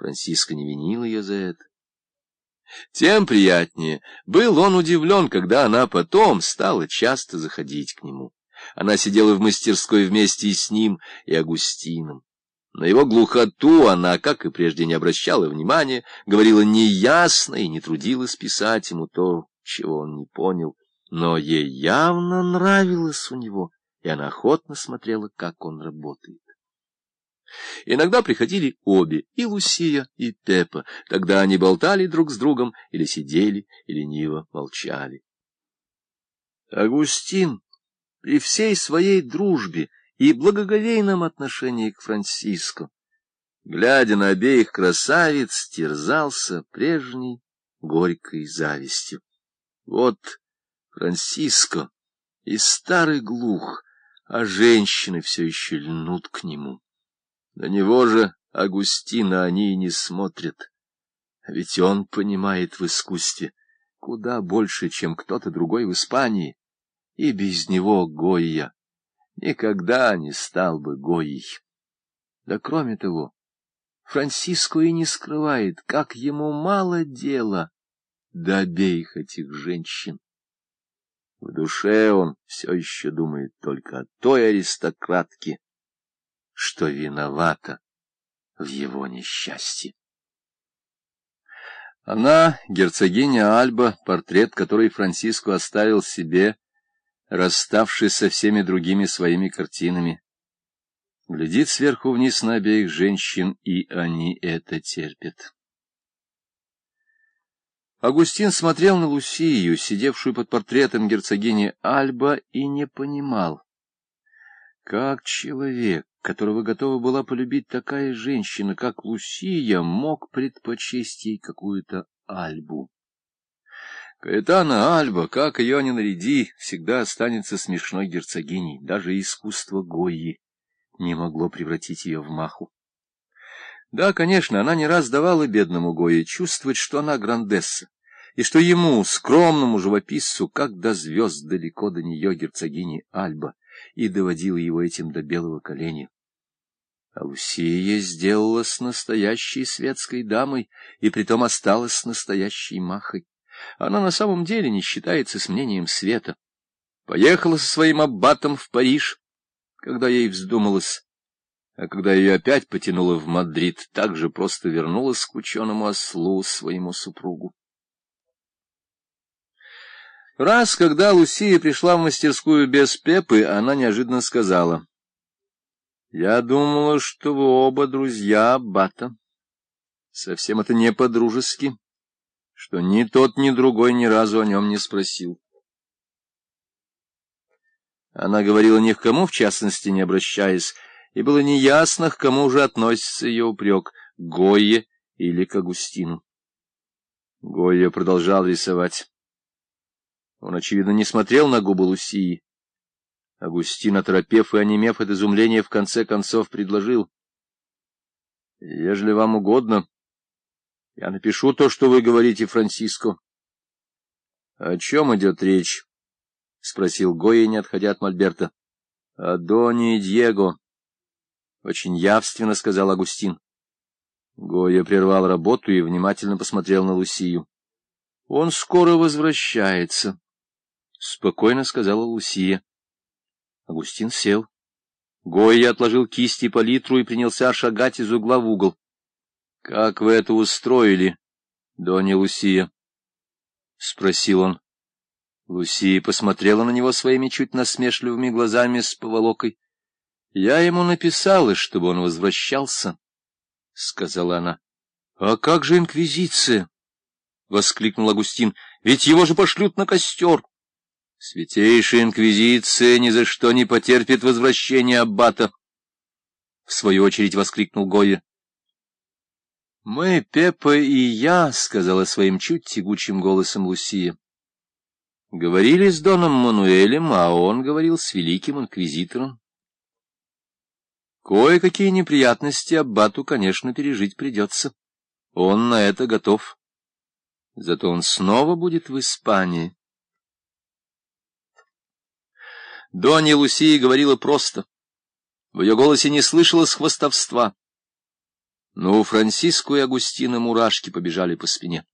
Франциска не винил ее за это. Тем приятнее был он удивлен, когда она потом стала часто заходить к нему. Она сидела в мастерской вместе с ним и Агустином. На его глухоту она, как и прежде, не обращала внимания, говорила неясно и не трудилась писать ему то, чего он не понял. Но ей явно нравилось у него, и она охотно смотрела, как он работает. Иногда приходили обе, и Лусия, и Пеппа. Тогда они болтали друг с другом, или сидели, и лениво молчали. Агустин при всей своей дружбе и благоговейном отношении к Франциско, глядя на обеих красавиц, терзался прежней горькой завистью. Вот Франциско и старый глух, а женщины все еще льнут к нему. На него же, Агустина, они и не смотрят. Ведь он понимает в искусстве куда больше, чем кто-то другой в Испании. И без него Гойя никогда не стал бы Гойей. Да кроме того, Франциско и не скрывает, как ему мало дела до обеих этих женщин. В душе он все еще думает только о той аристократке, что виновата в его несчастье. Она, герцогиня Альба, портрет которой Франциско оставил себе, расставшись со всеми другими своими картинами, глядит сверху вниз на обеих женщин, и они это терпят. Агустин смотрел на Лусию, сидевшую под портретом герцогини Альба, и не понимал, как человек, которого готова была полюбить такая женщина, как Лусия, мог предпочесть ей какую-то Альбу. Каэтана Альба, как ее ни наряди, всегда останется смешной герцогиней, даже искусство Гойи не могло превратить ее в маху. Да, конечно, она не раз давала бедному Гое чувствовать, что она грандесса, и что ему, скромному живописцу, как до звезд далеко до нее герцогини Альба, и доводила его этим до белого коленя. А Лусия сделалась настоящей светской дамой, и притом осталась настоящей махой. Она на самом деле не считается с мнением света. Поехала со своим аббатом в Париж, когда ей вздумалось, а когда ее опять потянуло в Мадрид, так же просто вернулась к ученому ослу своему супругу. Раз, когда Лусия пришла в мастерскую без Пепы, она неожиданно сказала. — Я думала, что вы оба друзья Аббата. Совсем это не по-дружески, что ни тот, ни другой ни разу о нем не спросил. Она говорила ни к кому, в частности, не обращаясь, и было неясно, к кому же относится ее упрек — Гойе или к Агустину. Гойя продолжал рисовать. Он, очевидно, не смотрел на губы Лусии. Агустин, оторопев и онемев от изумления, в конце концов предложил. — Ежели вам угодно, я напишу то, что вы говорите, Франциско. — О чем идет речь? — спросил Гоя, не отходя от Мольберта. — О Доне и Диего. — очень явственно сказал Агустин. Гоя прервал работу и внимательно посмотрел на Лусию. — Он скоро возвращается. — спокойно сказала Лусия. Агустин сел. Гойя отложил кисти и палитру и принялся шагать из угла в угол. — Как вы это устроили, Донья Лусия? — спросил он. Лусия посмотрела на него своими чуть насмешливыми глазами с поволокой. — Я ему написала, чтобы он возвращался, — сказала она. — А как же инквизиция? — воскликнул Агустин. — Ведь его же пошлют на костер. Святейшая инквизиция ни за что не потерпит возвращения аббата. В свою очередь воскликнул Гойя. — Мы, Пеппа и я, — сказала своим чуть тягучим голосом Лусия. Говорили с Доном Мануэлем, а он говорил с великим инквизитором. Кое-какие неприятности аббату, конечно, пережить придется. Он на это готов. Зато он снова будет в Испании. Донья Лусия говорила просто. В ее голосе не слышалось хвостовства. Но у Франциску и Агустина мурашки побежали по спине.